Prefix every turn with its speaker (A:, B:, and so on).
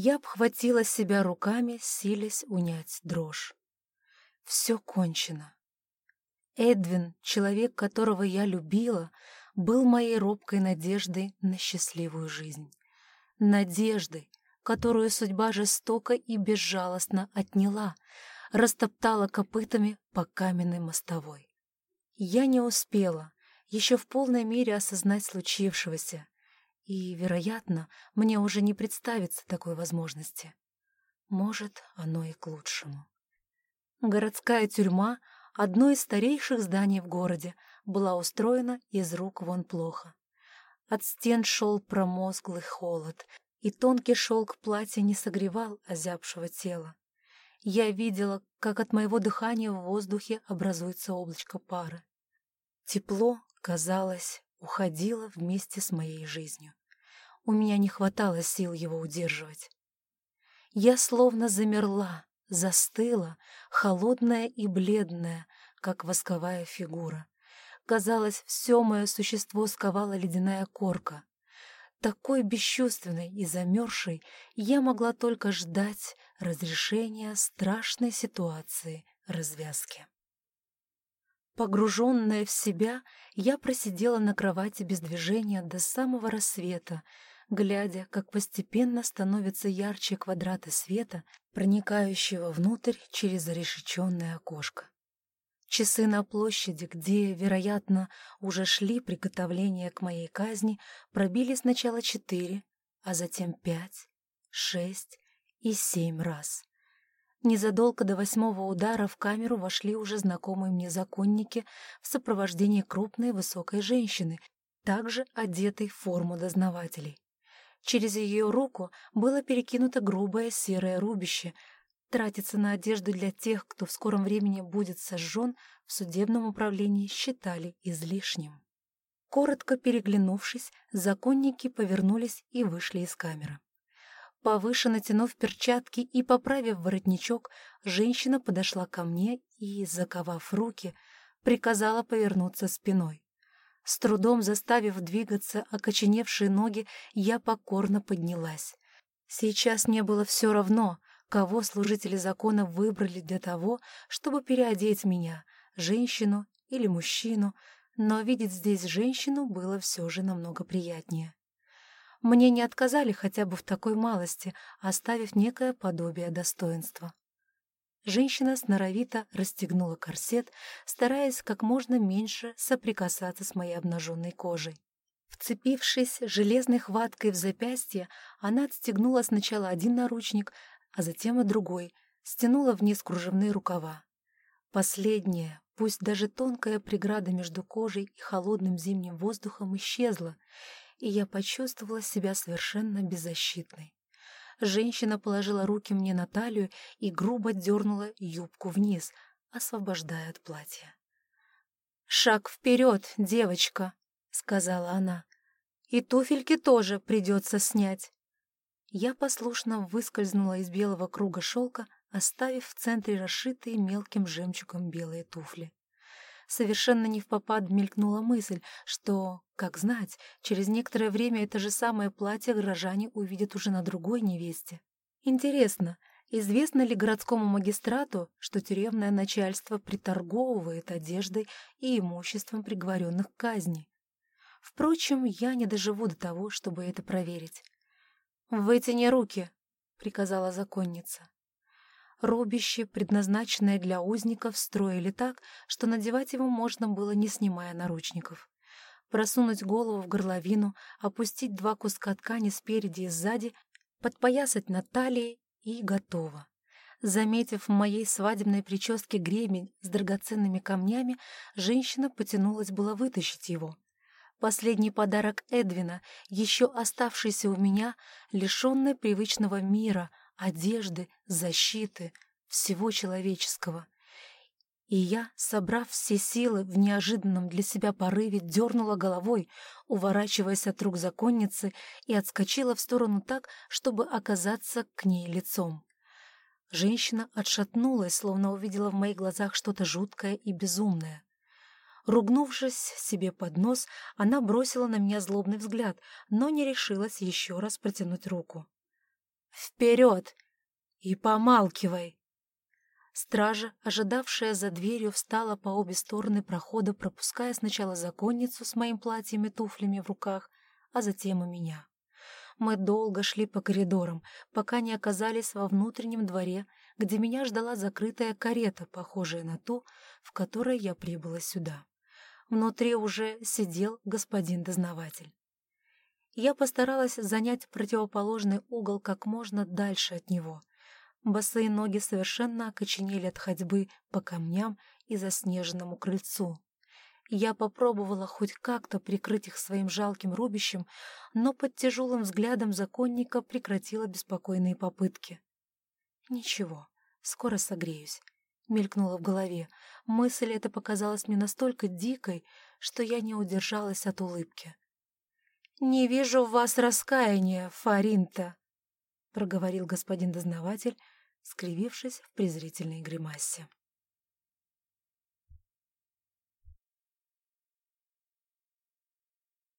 A: Я обхватила себя руками, силясь унять дрожь. Все кончено. Эдвин, человек, которого я любила, был моей робкой надеждой на счастливую жизнь. Надеждой, которую судьба жестоко и безжалостно отняла, растоптала копытами по каменной мостовой. Я не успела еще в полной мере осознать случившегося, и, вероятно, мне уже не представится такой возможности. Может, оно и к лучшему. Городская тюрьма, одно из старейших зданий в городе, была устроена из рук вон плохо. От стен шел промозглый холод, и тонкий шелк платья не согревал озябшего тела. Я видела, как от моего дыхания в воздухе образуется облачко пары. Тепло, казалось, уходило вместе с моей жизнью. У меня не хватало сил его удерживать. Я словно замерла, застыла, холодная и бледная, как восковая фигура. Казалось, все мое существо сковала ледяная корка. Такой бесчувственной и замерзшей я могла только ждать разрешения страшной ситуации развязки. Погруженная в себя, я просидела на кровати без движения до самого рассвета, глядя, как постепенно становятся ярче квадраты света, проникающего внутрь через зарешеченное окошко. Часы на площади, где, вероятно, уже шли приготовления к моей казни, пробили сначала четыре, а затем пять, шесть и семь раз. Незадолго до восьмого удара в камеру вошли уже знакомые мне законники в сопровождении крупной высокой женщины, также одетой в форму дознавателей. Через ее руку было перекинуто грубое серое рубище, Тратиться на одежду для тех, кто в скором времени будет сожжен, в судебном управлении считали излишним. Коротко переглянувшись, законники повернулись и вышли из камеры. Повыше натянув перчатки и поправив воротничок, женщина подошла ко мне и, заковав руки, приказала повернуться спиной. С трудом заставив двигаться окоченевшие ноги, я покорно поднялась. Сейчас мне было все равно, кого служители закона выбрали для того, чтобы переодеть меня, женщину или мужчину, но видеть здесь женщину было все же намного приятнее. Мне не отказали хотя бы в такой малости, оставив некое подобие достоинства. Женщина сноровито расстегнула корсет, стараясь как можно меньше соприкасаться с моей обнаженной кожей. Вцепившись железной хваткой в запястье, она отстегнула сначала один наручник, а затем и другой, стянула вниз кружевные рукава. Последняя, пусть даже тонкая преграда между кожей и холодным зимним воздухом исчезла, и я почувствовала себя совершенно беззащитной. Женщина положила руки мне на талию и грубо дернула юбку вниз, освобождая от платья. «Шаг вперед, девочка!» — сказала она. «И туфельки тоже придется снять». Я послушно выскользнула из белого круга шелка, оставив в центре расшитые мелким жемчугом белые туфли. Совершенно не в попад мелькнула мысль, что, как знать, через некоторое время это же самое платье горожане увидят уже на другой невесте. Интересно, известно ли городскому магистрату, что тюремное начальство приторговывает одеждой и имуществом приговоренных к казни? Впрочем, я не доживу до того, чтобы это проверить. «Вытяни руки», — приказала законница. Рубище, предназначенное для узников, строили так, что надевать его можно было, не снимая наручников. Просунуть голову в горловину, опустить два куска ткани спереди и сзади, подпоясать на талии и готово. Заметив в моей свадебной прическе гребень с драгоценными камнями, женщина потянулась было вытащить его — Последний подарок Эдвина, еще оставшийся у меня, лишенный привычного мира, одежды, защиты, всего человеческого. И я, собрав все силы в неожиданном для себя порыве, дернула головой, уворачиваясь от рук законницы, и отскочила в сторону так, чтобы оказаться к ней лицом. Женщина отшатнулась, словно увидела в моих глазах что-то жуткое и безумное. Ругнувшись себе под нос, она бросила на меня злобный взгляд, но не решилась еще раз протянуть руку. Вперед! И помалкивай!» Стража, ожидавшая за дверью, встала по обе стороны прохода, пропуская сначала законницу с моим платьем и туфлями в руках, а затем и меня. Мы долго шли по коридорам, пока не оказались во внутреннем дворе, где меня ждала закрытая карета, похожая на ту, в которой я прибыла сюда. Внутри уже сидел господин дознаватель. Я постаралась занять противоположный угол как можно дальше от него. Босые ноги совершенно окоченели от ходьбы по камням и заснеженному крыльцу. Я попробовала хоть как-то прикрыть их своим жалким рубищем, но под тяжелым взглядом законника прекратила беспокойные попытки. «Ничего, скоро согреюсь», — мелькнула в голове. Мысль эта показалась мне настолько дикой, что я не удержалась от улыбки. «Не вижу в вас раскаяния, Фаринта», — проговорил господин дознаватель, скривившись в презрительной гримасе.